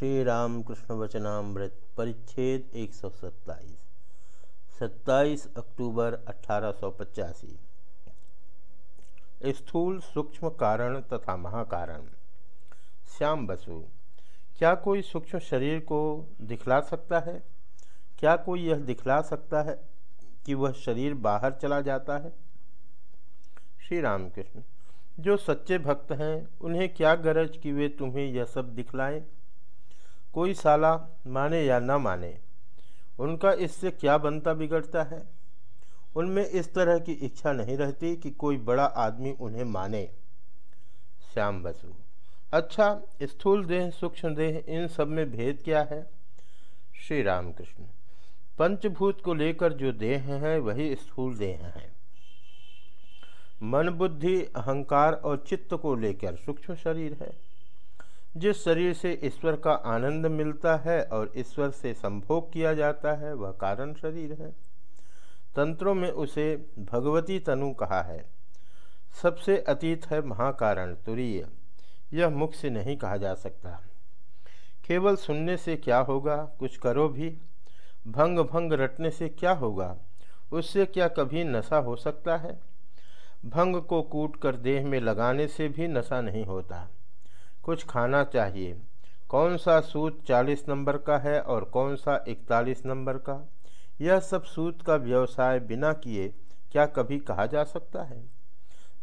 श्री रामकृष्ण वचनामृत परिच्छेद एक सौ सत्ताईस। सत्ताईस अक्टूबर अठारह सौ पचासी। स्थूल सूक्ष्म कारण तथा महाकारण। श्याम बसु, क्या कोई सूक्ष्म शरीर को दिखला सकता है? क्या कोई यह दिखला सकता है कि वह शरीर बाहर चला जाता है? श्री रामकृष्ण जो सच्चे भक्त हैं, उन्हें क्या गरज कि वे तुम्हें यह सब दिखलाएँ? कोई साला माने या न माने, उनका इससे क्या बनता बिगड़ता है? उनमें इस तरह की इच्छा नहीं रहती कि कोई बड़ा आदमी उन्हें माने। श्याम बसु अच्छा स्थूल देह, सूक्ष्म देह, इन सब में भेद क्या है? श्री रामकृष्ण पंचभूत को लेकर जो देह है, वही स्थूल देह है। मन बुद्धि, अहंकार और चित्त को लेकर सूक्ष्म शरीर है। जिस शरीर से ईश्वर का आनंद मिलता है और ईश्वर से संभोग किया जाता है, वह कारण शरीर है। तंत्रों में उसे भगवती तनु कहा है। सबसे अतीत है महाकारण, तुरीय। यह मुख से नहीं कहा जा सकता। केवल सुनने से क्या होगा, कुछ करो भी। भंग भंग रटने से क्या होगा, उससे क्या कभी नशा हो सकता है? भंग को कूट कर देह में लगाने से भी नशा नहीं होता। कुछ खाना चाहिए। कौन सा सूत चालीस नंबर का है और कौन सा इकतालीस नंबर का? यह सब सूत का व्यवसाय बिना किए क्या कभी कहा जा सकता है?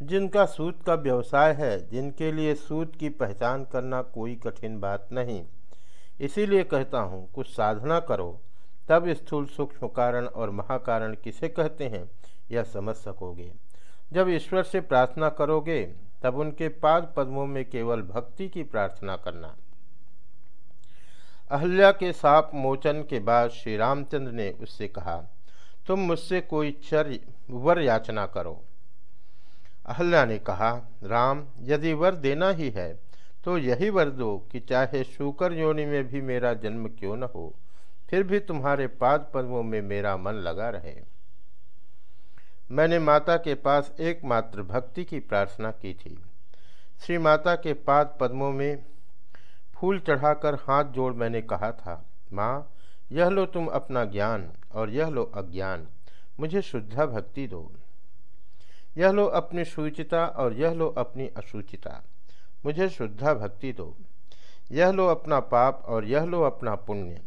जिनका सूत का व्यवसाय है, जिनके लिए सूत की पहचान करना कोई कठिन बात नहीं। इसीलिए कहता हूँ, कुछ साधना करो। तब स्थूल सूक्ष्म कारण और महाकारण किसे कहते हैं, यह समझ सकोगे। जब ईश्वर से प्रार्थना करोगे तब उनके पाद पद्मों में केवल भक्ति की प्रार्थना करना। अहल्या के साप मोचन के बाद श्री रामचंद्र ने उससे कहा, तुम मुझसे कोई चर, वर याचना करो। अहल्या ने कहा, राम, यदि वर देना ही है तो यही वर दो कि चाहे शुकर योनि में भी मेरा जन्म क्यों न हो, फिर भी तुम्हारे पाद पद्मों में मेरा मन लगा रहे। मैंने माता के पास एकमात्र भक्ति की प्रार्थना की थी। श्री माता के पाद पद्मों में फूल चढ़ाकर हाथ जोड़ मैंने कहा था, माँ, यह लो तुम अपना ज्ञान और यह लो अज्ञान, मुझे शुद्धा भक्ति दो। यह लो अपनी सूचिता और यह लो अपनी असूचिता मुझे शुद्धा भक्ति दो। यह लो अपना पाप और यह लो अपना पुण्य,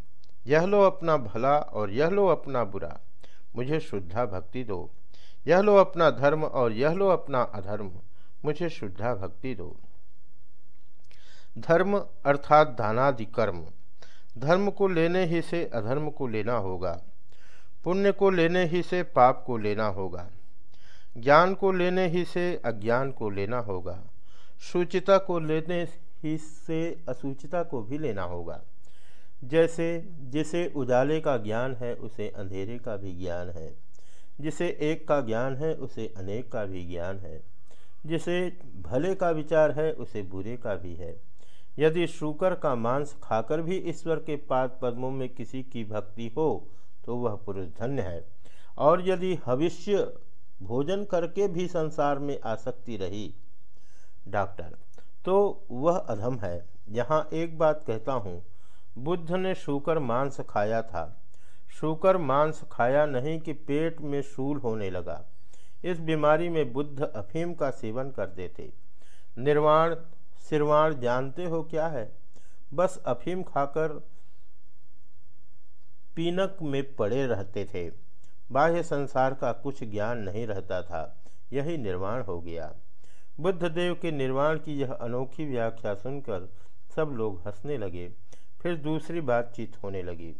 यह लो अपना भला और यह लो अपना बुरा, मुझे शुद्धा भक्ति दो। यह लो अपना धर्म और यह लो अपना अधर्म, मुझे शुद्धा भक्ति दो। धर्म अर्थात दानादि कर्म धर्म को लेने ही से अधर्म को लेना होगा, पुण्य को लेने ही से पाप को लेना होगा, ज्ञान को लेने ही से अज्ञान को लेना होगा, सूचिता को लेने ही से असूचिता को भी लेना होगा। जैसे, जिसे उजाले का ज्ञान है, उसे अंधेरे का भी ज्ञान है। जिसे एक का ज्ञान है, उसे अनेक का भी ज्ञान है। जिसे भले का विचार है, उसे बुरे का भी है। यदि शुकर का मांस खाकर भी ईश्वर के पाद पद्मों में किसी की भक्ति हो तो वह पुरुष धन्य है। और यदि भविष्य भोजन करके भी संसार में आसक्ति रही, डॉक्टर तो वह अधम है। यहाँ एक बात कहता हूँ, बुद्ध ने शुकर मांस खाया था। शुकर मांस खाया नहीं कि पेट में शूल होने लगा। इस बीमारी में बुद्ध अफीम का सेवन करते थे निर्वाण, सिरवाण जानते हो क्या है? बस अफीम खाकर पीनक में पड़े रहते थे। बाह्य संसार का कुछ ज्ञान नहीं रहता था। यही निर्वाण हो गया। बुद्धदेव के निर्वाण की यह अनोखी व्याख्या सुनकर सब लोग हंसने लगे। फिर दूसरी बातचीत होने लगी।